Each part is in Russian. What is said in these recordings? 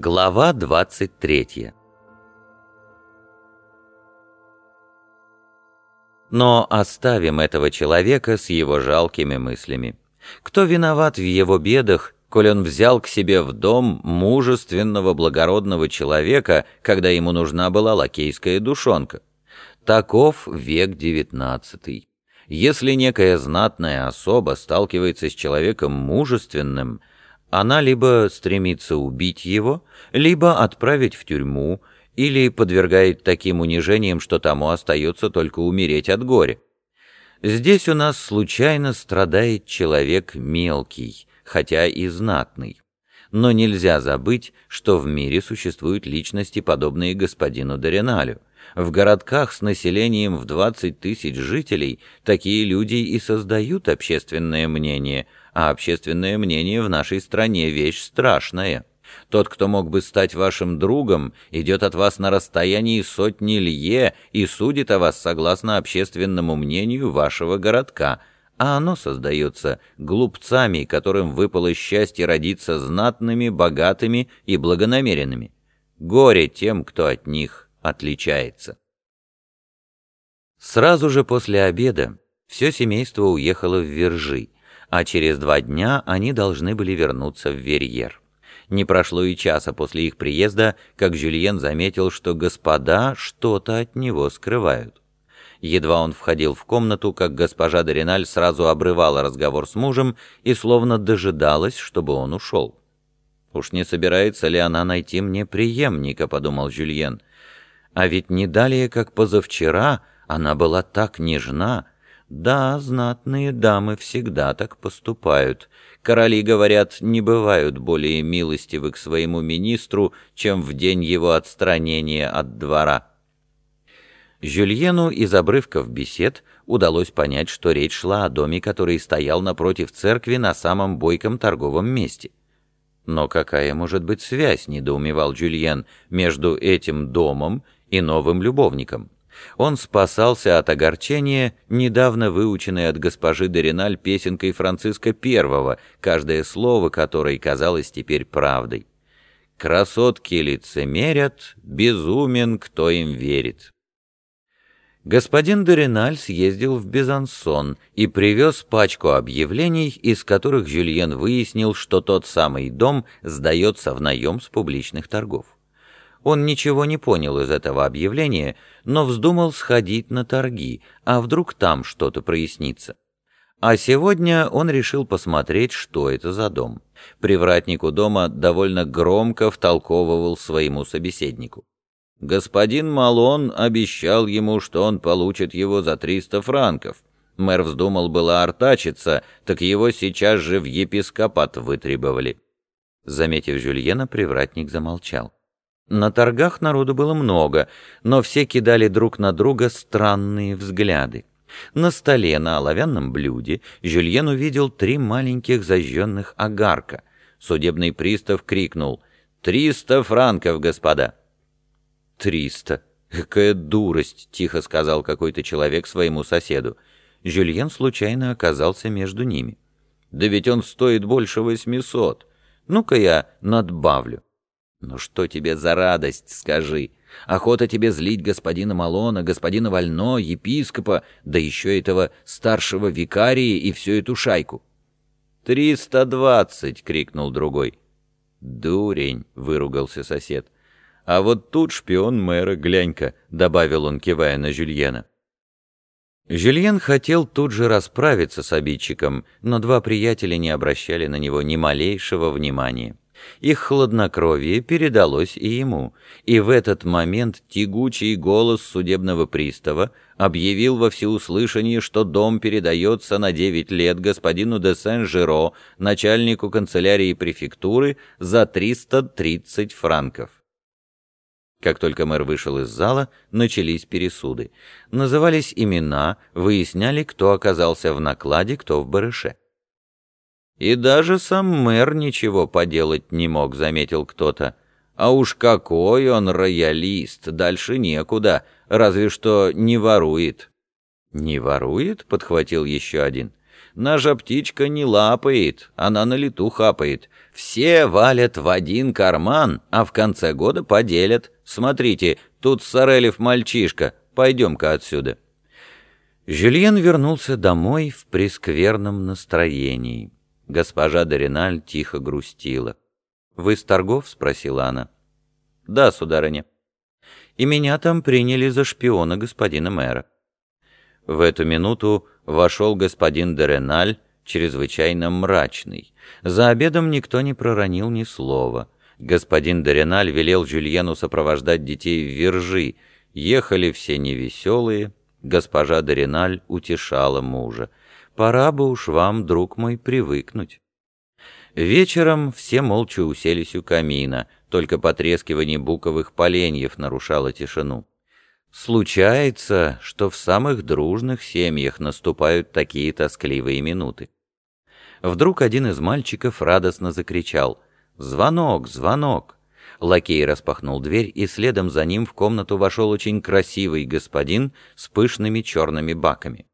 Глава 23 Но оставим этого человека с его жалкими мыслями. Кто виноват в его бедах, коль он взял к себе в дом мужественного благородного человека, когда ему нужна была лакейская душонка? Таков век девятнадцатый. Если некая знатная особа сталкивается с человеком мужественным, она либо стремится убить его, либо отправить в тюрьму, или подвергает таким унижениям, что тому остается только умереть от горя. Здесь у нас случайно страдает человек мелкий, хотя и знатный. Но нельзя забыть, что в мире существуют личности, подобные господину Дориналю. В городках с населением в 20 тысяч жителей такие люди и создают общественное мнение – а общественное мнение в нашей стране вещь страшная. Тот, кто мог бы стать вашим другом, идет от вас на расстоянии сотни лье и судит о вас согласно общественному мнению вашего городка, а оно создается глупцами, которым выпало счастье родиться знатными, богатыми и благонамеренными. Горе тем, кто от них отличается. Сразу же после обеда все семейство уехало в Вержи, а через два дня они должны были вернуться в Верьер. Не прошло и часа после их приезда, как Жюльен заметил, что господа что-то от него скрывают. Едва он входил в комнату, как госпожа Дориналь сразу обрывала разговор с мужем и словно дожидалась, чтобы он ушел. «Уж не собирается ли она найти мне преемника?» — подумал Жюльен. «А ведь не далее, как позавчера, она была так нежна, да, знатные дамы всегда так поступают. Короли, говорят, не бывают более милостивы к своему министру, чем в день его отстранения от двора. Жюльену из обрывков бесед удалось понять, что речь шла о доме, который стоял напротив церкви на самом бойком торговом месте. Но какая может быть связь, недоумевал Жюльен, между этим домом и новым любовником? Он спасался от огорчения, недавно выученной от госпожи Дориналь песенкой Франциска I, каждое слово которой казалось теперь правдой. «Красотки лицемерят, безумен, кто им верит». Господин Дориналь съездил в Безансон и привез пачку объявлений, из которых Жюльен выяснил, что тот самый дом сдается в наем с публичных торгов. Он ничего не понял из этого объявления, но вздумал сходить на торги, а вдруг там что-то прояснится. А сегодня он решил посмотреть, что это за дом. Привратнику дома довольно громко втолковывал своему собеседнику. Господин Малон обещал ему, что он получит его за 300 франков. Мэр вздумал было артачиться, так его сейчас же в епископат вытребовали. Заметив Жюльена, привратник замолчал. На торгах народу было много, но все кидали друг на друга странные взгляды. На столе на оловянном блюде Жюльен увидел три маленьких зажженных огарка. Судебный пристав крикнул «Триста франков, господа!» «Триста! Какая дурость!» — тихо сказал какой-то человек своему соседу. Жюльен случайно оказался между ними. «Да ведь он стоит больше восьмисот. Ну-ка я надбавлю». «Ну что тебе за радость, скажи? Охота тебе злить господина Малона, господина Вально, епископа, да еще этого старшего викария и всю эту шайку». «Триста двадцать!» — крикнул другой. «Дурень!» — выругался сосед. «А вот тут шпион мэра, глянь-ка!» — добавил он, кивая на Жюльена. Жюльен хотел тут же расправиться с обидчиком, но два приятеля не обращали на него ни малейшего внимания. Их хладнокровие передалось и ему, и в этот момент тягучий голос судебного пристава объявил во всеуслышание, что дом передается на девять лет господину де Сен-Жиро, начальнику канцелярии префектуры, за 330 франков. Как только мэр вышел из зала, начались пересуды. Назывались имена, выясняли, кто оказался в накладе, кто в барыше. «И даже сам мэр ничего поделать не мог», — заметил кто-то. «А уж какой он роялист, дальше некуда, разве что не ворует». «Не ворует?» — подхватил еще один. Наша птичка не лапает, она на лету хапает. Все валят в один карман, а в конце года поделят. Смотрите, тут Сорелев мальчишка, пойдем-ка отсюда». Жюльен вернулся домой в прескверном настроении. Госпожа Дориналь тихо грустила. «Вы с торгов?» — спросила она. «Да, сударыня». «И меня там приняли за шпиона господина мэра». В эту минуту вошел господин Дореналь, чрезвычайно мрачный. За обедом никто не проронил ни слова. Господин Дореналь велел Жюльену сопровождать детей в Вержи. Ехали все невеселые, Госпожа Дориналь утешала мужа. «Пора бы уж вам, друг мой, привыкнуть». Вечером все молча уселись у камина, только потрескивание буковых поленьев нарушало тишину. Случается, что в самых дружных семьях наступают такие тоскливые минуты. Вдруг один из мальчиков радостно закричал «Звонок! Звонок!» Лакей распахнул дверь, и следом за ним в комнату вошел очень красивый господин с пышными черными баками.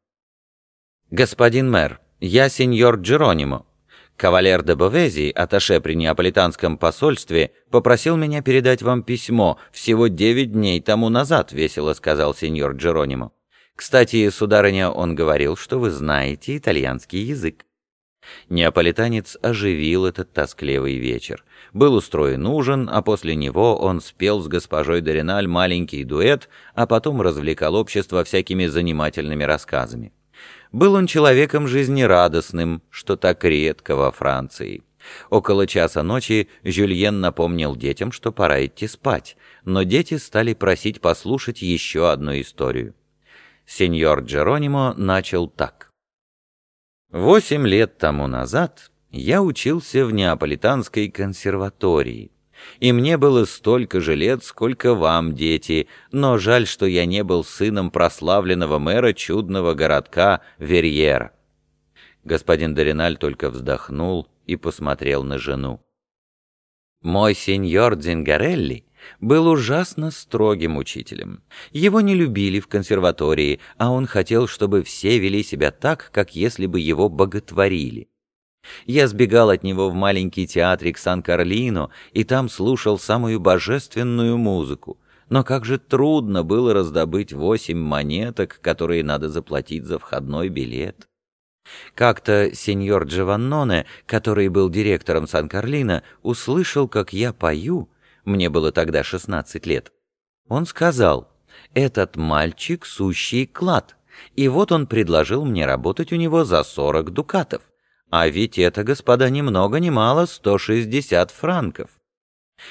«Господин мэр, я сеньор Джеронимо. Кавалер де Бовези, аташе при неаполитанском посольстве, попросил меня передать вам письмо всего девять дней тому назад», — весело сказал сеньор Джеронимо. «Кстати, сударыня, он говорил, что вы знаете итальянский язык». Неаполитанец оживил этот тоскливый вечер. Был устроен ужин, а после него он спел с госпожой Дориналь маленький дуэт, а потом развлекал общество всякими занимательными рассказами. Был он человеком жизнерадостным, что так редко во Франции. Около часа ночи Жюльен напомнил детям, что пора идти спать, но дети стали просить послушать еще одну историю. Сеньор Джеронимо начал так. Восемь лет тому назад я учился в Неаполитанской консерватории, и мне было столько же лет, сколько вам, дети, но жаль, что я не был сыном прославленного мэра чудного городка Верьера. Господин Дориналь только вздохнул и посмотрел на жену. Мой сеньор Дзингарелли был ужасно строгим учителем. Его не любили в консерватории, а он хотел, чтобы все вели себя так, как если бы его боготворили. Я сбегал от него в маленький театрик Сан-Карлино и там слушал самую божественную музыку. Но как же трудно было раздобыть восемь монеток, которые надо заплатить за входной билет. Как-то сеньор Джованноне, который был директором Сан-Карлино, услышал, как я пою, мне было тогда 16 лет, он сказал, «Этот мальчик — сущий клад, и вот он предложил мне работать у него за 40 дукатов. А ведь это, господа, ни много ни мало 160 франков.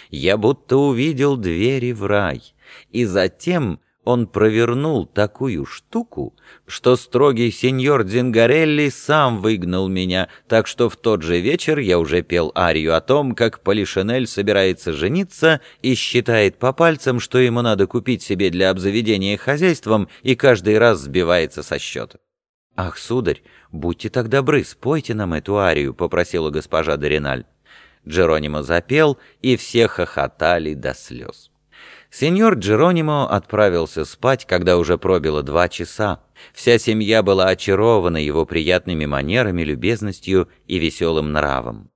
Я будто увидел двери в рай, и затем он провернул такую штуку, что строгий сеньор Дзингарелли сам выгнал меня, так что в тот же вечер я уже пел арию о том, как Полишинель собирается жениться и считает по пальцам, что ему надо купить себе для обзаведения хозяйством, и каждый раз сбивается со счета. «Ах, сударь, будьте так добры, спойте нам эту арию», — попросила госпожа Дориналь. Джеронимо запел, и все хохотали до слез. Сеньор Джеронимо отправился спать, когда уже пробило два часа. Вся семья была очарована его приятными манерами, любезностью и веселым нравом.